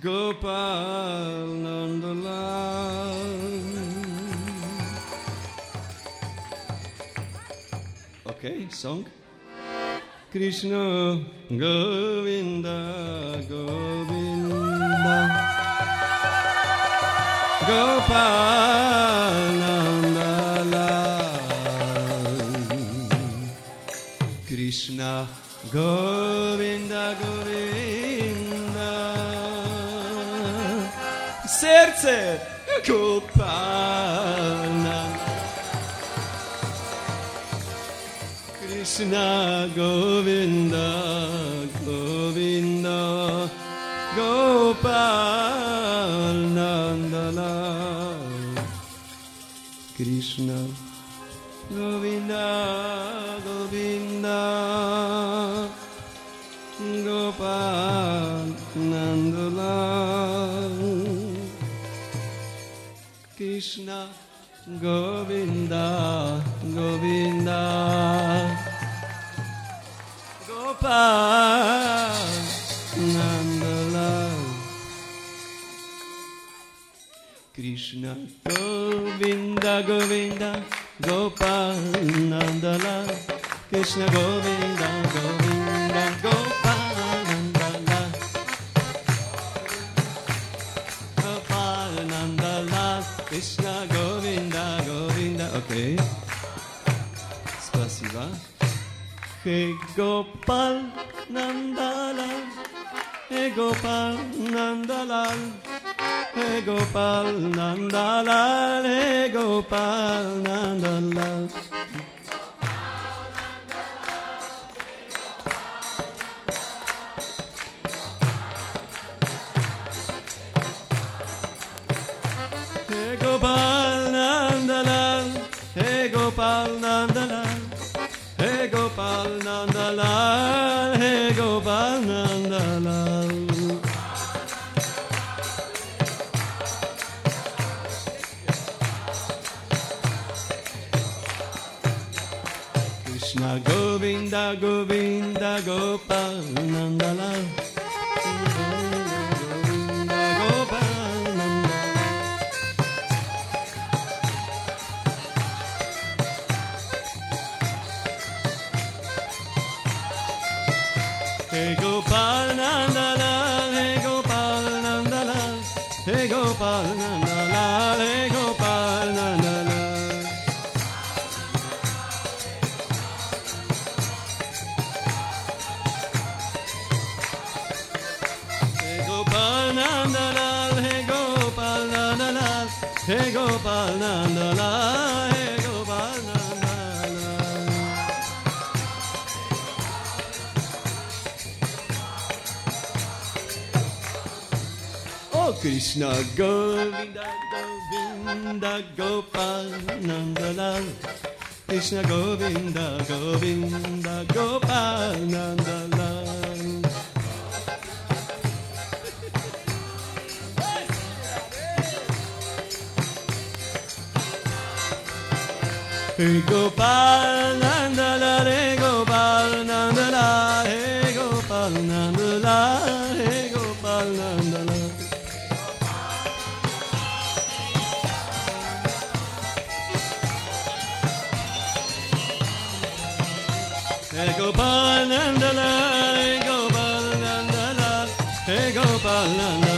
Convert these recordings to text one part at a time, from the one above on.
Gopal Nandalal Okay, song. Krishna Govinda Govinda. Gopal Govinda Govinda. Serce Gopal Krishna Govinda Govinda. Gopal Nandala Krishna Govinda Govinda Gopal Nandala Krishna Govinda Govinda Gopal Nandalal Krishna Govinda Govinda Gopal Nandalal Krishna Govinda Govinda Gopal Nandalal Gopal Nandalal Krishna Govinda Govinda Okay Спасибо Hey Gopal Nandalal Hey Gopal Nandalal Hey Gopal Nanda Lal, Hey Gopal Nanda Lal. Hey Gopal Nanda Lal, Hey Gopal Nanda Krishna Govinda Govinda Gopal Nandalal Govinda Gopal Nandalal Hey Gopal Nandalal, Hey Gopal Nandalal, Hey Gopal Nandalal, Nandalal, Hey Gopal Nandalal, Hey Gopal Nandalal. Oh Krishna Govinda Govinda Gopal Nandalal Krishna Govinda Govinda Gopal Nandalal Gopal Gopal Nandalal Hey Gopal Nandalal Hey Gopal Nandalal Hey Gopal Nandala, Hey Gopal Nandala, Hey Gopal Nandala,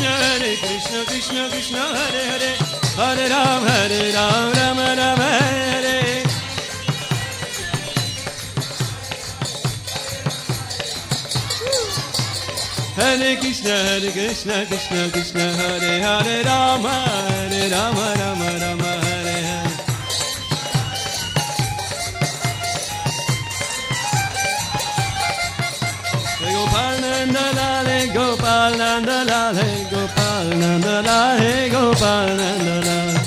Krishna, Hare Krishna, Krishna Krishna, Hare Hare, Hare Ram, Hare Ram, Rama Rama, Hare Hare. Krishna, Hare Krishna, Krishna Krishna, Hare Hare Rama, Hare Rama, Rama Rama, Hare Hare. Gopal Nanda Lale, Gopal Nanda Lale, Nanda Lale, Gopal Nanda Lale.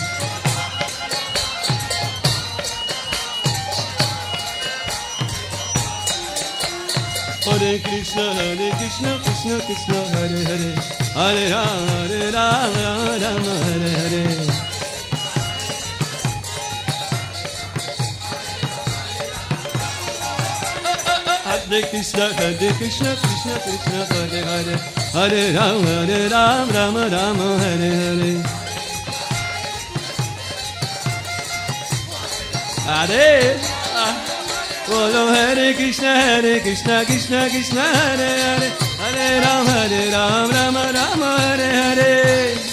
Hare Krishna, Hare Krishna, Krishna Krishna, Hare Hare, Hare Hare Rama, Rama Hare Hare. Hare Krishna, Hare Krishna, Krishna Krishna, Hare Hare, Hare Rama, Hare Rama, Rama Rama, Hare Hare. Hare, ah, Bolo Hare Krishna, Hare Krishna, Krishna Krishna, Hare Hare, Hare Rama, Hare Rama, Rama Rama, Hare Hare.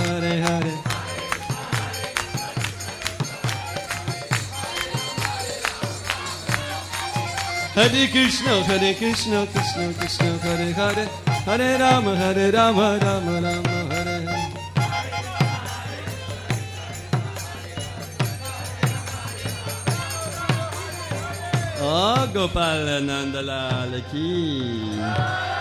Hare Krishna, Hare Krishna, Krishna Krishna, Hare Hare, Hare Rama, Hare Rama, Rama Rama, Hare Hare. Oh, Gopal Nandalal ki.